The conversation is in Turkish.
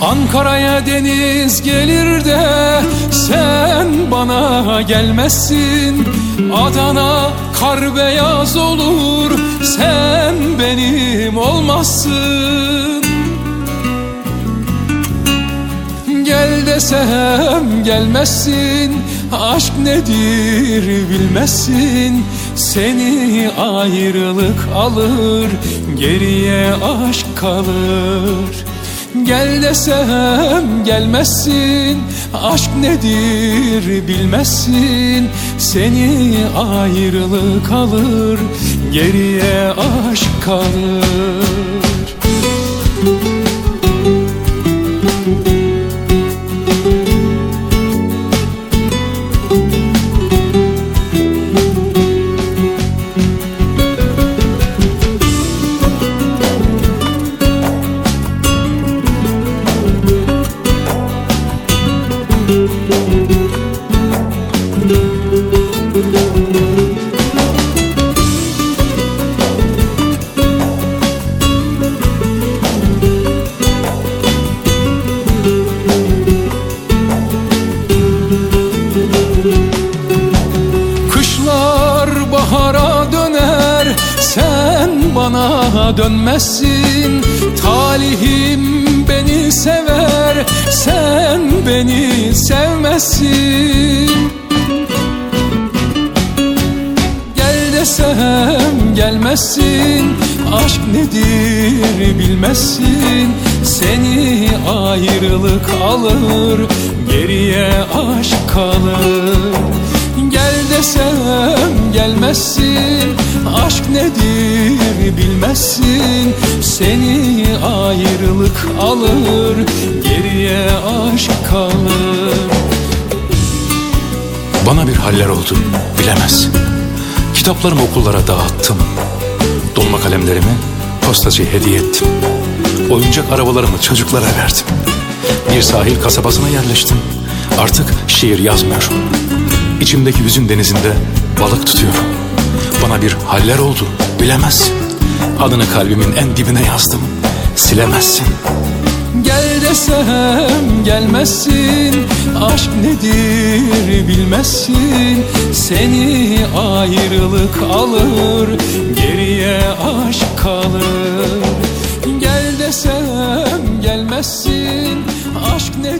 Ankara'ya deniz gelir de sen bana gelmezsin. Adana kar beyaz olur sen benim olmazsın. Gel desem gelmezsin Aşk nedir bilmezsin. Seni ayrılık alır Geriye aşk kalır Gel desem gelmezsin Aşk nedir bilmezsin. Seni ayrılık alır Geriye aşk kalır bana dönmezsin Talihim beni sever Sen beni sevmezsin Gel desem gelmezsin Aşk nedir bilmezsin Seni ayrılık alır Geriye aşk kalır. Gel desem gelmezsin. Aşk nedir bilmezsin. Seni ayrılık alır Geriye aşk kalır. Bana bir haller oldu bilemezsin. Kitaplarımı okullara dağıttım. Dolma kalemlerimi postacıya hediye ettim. Oyuncak arabalarımı çocuklara verdim. Bir sahil kasabasına yerleştim. Artık şiir yazmıyorum İçimdeki hüzün denizinde balık tutuyorum. Bana bir haller oldu. Bilemezsin. Adını kalbimin en dibine yazdım. Silemezsin. Gel desem gelmezsin. Aşk nedir bilmezsin. Seni ayrılık alır Geriye aşk kalır. Gel desem gelmezsin. Aşk nedir